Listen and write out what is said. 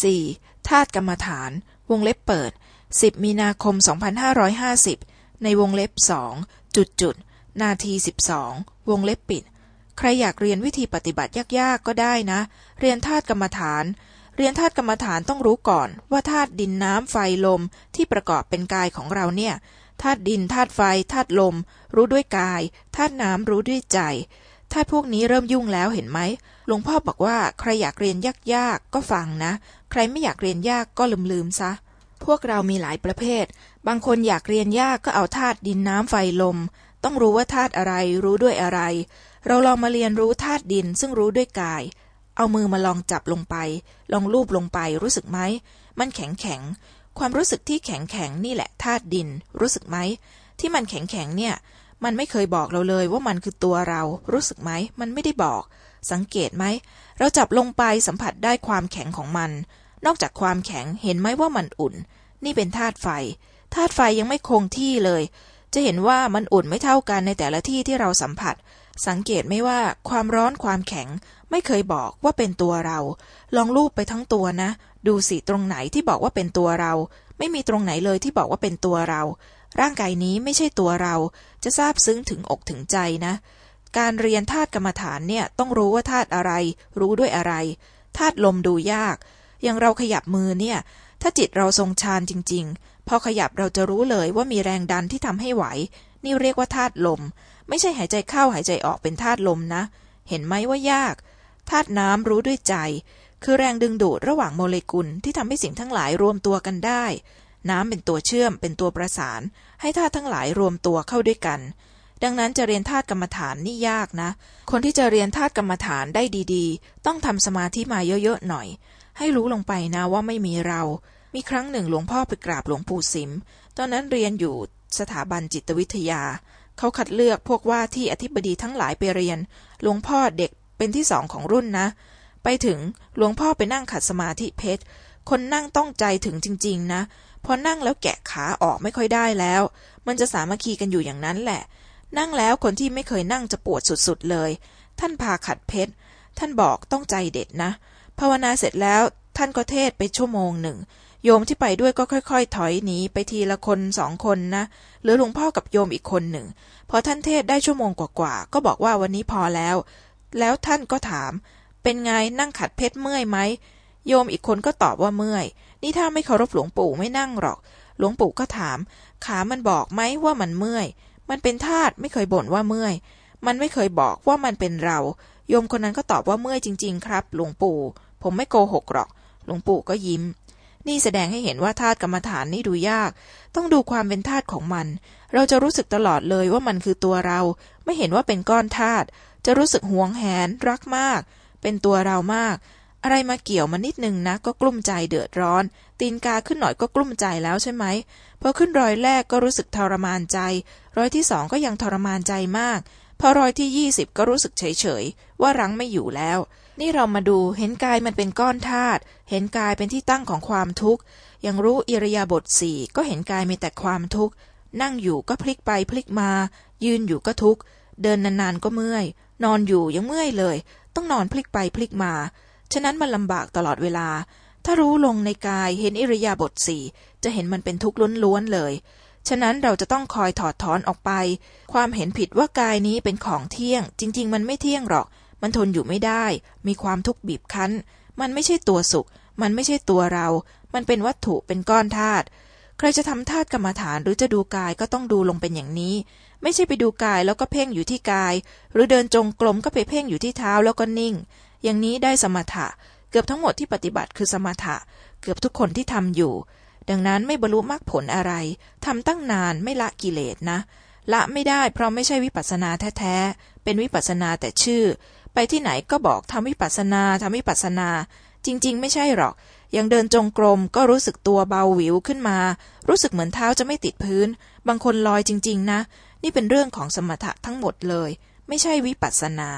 4. ธาตุกรรมฐาน วงเล็บเปิด10มีนาคม2550ในวงเล็บสองจุดจุดนาที12วงเล็บปิด ใครอยากเรียนวิธีปฏิบัติยากๆก็ได้นะ เรียนธาตุกรรมฐาน เรียนธาตุกรรมฐานต้องรู้ก่อน ว่าธาตุดินน้ำไฟลมที่ประกอบเป็นกายของเราเนี่ยธาตุดินธาตุไฟธาตุลม รู้ด้วยกายธาตุน้ำรู้ด้วยใจ ธาพวกนี้เริ่มยุ่งแล้วเห็นไหม หลวงพ่อบอกว่าใครอยากเรียนยากๆ ก็ฟังนะ ใครไม่อยากเรียนยากก็ลืมๆซะ พวกเรามีหลายประเภท บางคนอยากเรียนยากก็เอาธาตุดินน้ำไฟลม ต้องรู้ว่าธาตุอะไร รู้ด้วยอะไร เราลองมาเรียนรู้ธาตุดินซึ่งรู้ด้วยกาย เอามือมาลองจับลงไป ลองลูบลงไป รู้สึกไหม มันแข็งแข็ง ความรู้สึกที่แข็งแข็งนี่แหละธาตุดิน รู้สึกไหม ที่มันแข็งแข็งเนี่ย มันไม่เคยบอกเราเลยว่ามันคือตัวเรา รู้สึกไหม มันไม่ได้บอก สังเกตไหม เราจับลงไปสัมผัสได้ความแข็งของมัน นอกจากความแข็งเห็นไหมว่ามันอุ่น นี่เป็นธาตุไฟ ธาตุไฟยังไม่คงที่เลย จะเห็นว่ามันอุ่นไม่เท่ากันในแต่ละที่ที่เราสัมผัส สังเกตไหมว่าความร้อนความแข็ง ไม่เคยบอกว่าเป็นตัวเรา ลองลูบไปทั้งตัวนะ ดูสิตรงไหนที่บอกว่าเป็นตัวเรา ไม่มีตรงไหนเลยที่บอกว่าเป็นตัวเรา ร่างกายนี้ไม่ใช่ตัวเราจะทราบซึ้งถึงอกถึงใจนะ การเรียนธาตุกรรมฐานเนี่ยต้องรู้ว่าธาตุอะไร รู้ด้วยอะไรธาตุลมดูยาก อย่างเราขยับมือเนี่ย ถ้าจิตเราทรงฌานจริง ๆ พอขยับเราจะรู้เลยว่ามีแรงดันที่ทำให้ไหว นี่เรียกว่าธาตุลม ไม่ใช่หายใจเข้าหายใจออกเป็นธาตุลมนะ เห็นไหมว่ายากธาตุน้ำรู้ด้วยใจ คือแรงดึงดูดระหว่างโมเลกุลที่ทำให้สิ่งทั้งหลายรวมตัวกันได้ น้ำเป็นตัวเชื่อมเป็นตัวประสาน ให้ธาตุทั้งหลายรวมตัวเข้าด้วยกัน ดังนั้นจะเรียนธาตุกรรมฐานนี่ยากนะ คนที่จะเรียนธาตุกรรมฐานได้ดีๆ ต้องทำสมาธิมาเยอะๆหน่อย ให้รู้ลงไปนะว่าไม่มีเรา มีครั้งหนึ่งหลวงพ่อไปกราบหลวงปู่สิม ตอนนั้นเรียนอยู่สถาบันจิตวิทยา เขาคัดเลือกพวกว่าที่อธิบดีทั้งหลายไปเรียน หลวงพ่อเด็กเป็นที่สองของรุ่นนะ ไปถึงหลวงพ่อไปนั่งขัดสมาธิเพชร คนนั่งต้องใจถึงจริง ๆ นะ พอนั่งแล้วแกะขาออกไม่ค่อยได้แล้ว มันจะสามัคคีกันอยู่อย่างนั้นแหละ นั่งแล้วคนที่ไม่เคยนั่งจะปวดสุดๆเลย ท่านพาขัดเพชร ท่านบอกต้องใจเด็ดนะ ภาวนาเสร็จแล้วท่านก็เทศไปชั่วโมงหนึ่ง โยมที่ไปด้วยก็ค่อยๆ ถอยหนีไปทีละคนสองคนนะหรือหลวงพ่อกับโยมอีกคนหนึ่ง พอท่านเทศได้ชั่วโมงกว่าๆก็บอกว่าวันนี้พอแล้ว แล้วท่านก็ถาม เป็นไงนั่งขัดเพชรเมื่อยไหม โยมอีกคนก็ตอบว่าเมื่อย นี่ถ้าไม่เคารพหลวงปู่ไม่นั่งหรอก หลวงปู่ก็ถาม ขามันบอกไหมว่ามันเมื่อย มันเป็นธาตุไม่เคยบ่นว่าเมื่อย มันไม่เคยบอกว่ามันเป็นเรา โยมคนนั้นก็ตอบว่าเมื่อยจริง ๆ ครับ หลวงปู่ ผมไม่โกหกหรอก หลวงปู่ก็ยิ้ม นี่แสดงให้เห็นว่าธาตุกรรมฐานนี่ดูยาก ต้องดูความเป็นธาตุของมัน เราจะรู้สึกตลอดเลยว่ามันคือตัวเรา ไม่เห็นว่าเป็นก้อนธาตุ จะรู้สึกหวงแหนรักมาก เป็นตัวเรามาก อะไรมาเกี่ยวมานิดนึงนะ ก็กลุ้มใจเดือดร้อน ตีนกาขึ้นหน่อยก็กลุ้มใจแล้วใช่ไหมพอขึ้นรอยแรกก็รู้สึกทรมานใจ รอยที่สองก็ยังทรมานใจมาก พอรอยที่ยี่สิบก็รู้สึกเฉยเฉยว่ารั้งไม่อยู่แล้ว นี่เรามาดูเห็นกายมันเป็นก้อนธาตุเห็นกายเป็นที่ตั้งของความทุกข์ยังรู้อิริยาบถสี่ก็เห็นกายมีแต่ความทุกข์นั่งอยู่ก็พลิกไปพลิกมา ยืนอยู่ก็ทุกข์เดินนานๆก็เมื่อย นอนอยู่ยังเมื่อยเลย ต้องนอนพลิกไปพลิกมา ฉะนั้นมันลำบากตลอดเวลา ถ้ารู้ลงในกายเห็นอิริยาบถสี่จะเห็นมันเป็นทุกข์ล้วนๆเลย ฉะนั้นเราจะต้องคอยถอดถอนออกไป ความเห็นผิดว่ากายนี้เป็นของเที่ยง จริง ๆ มันไม่เที่ยงหรอก มันทนอยู่ไม่ได้ มีความทุกข์บีบคั้น มันไม่ใช่ตัวสุข มันไม่ใช่ตัวเรา มันเป็นวัตถุเป็นก้อนธาตุใครจะทำธาตุกรรมฐานหรือจะดูกายก็ต้องดูลงเป็นอย่างนี้ ไม่ใช่ไปดูกายแล้วก็เพ่งอยู่ที่กาย หรือเดินจงกรมก็ไปเพ่งอยู่ที่เท้าแล้วก็นิ่ง อย่างนี้ได้สมถะ เกือบทั้งหมดที่ปฏิบัติคือสมถะ เกือบทุกคนที่ทำอยู่ ดังนั้นไม่บรรลุมรรคผลอะไรทำตั้งนานไม่ละกิเลสนะ ละไม่ได้เพราะไม่ใช่วิปัสสนาแท้ๆ เป็นวิปัสสนาแต่ชื่อ ไปที่ไหนก็บอกทำวิปัสสนาทำวิปัสสนา จริง ๆ ไม่ใช่หรอกย่างเดินจงกรมก็รู้สึกตัวเบาหวิวขึ้นมา รู้สึกเหมือนเท้าจะไม่ติดพื้น บางคนลอยจริง ๆ นะ นี่เป็นเรื่องของสมถะทั้งหมดเลย ไม่ใช่วิปัสสนา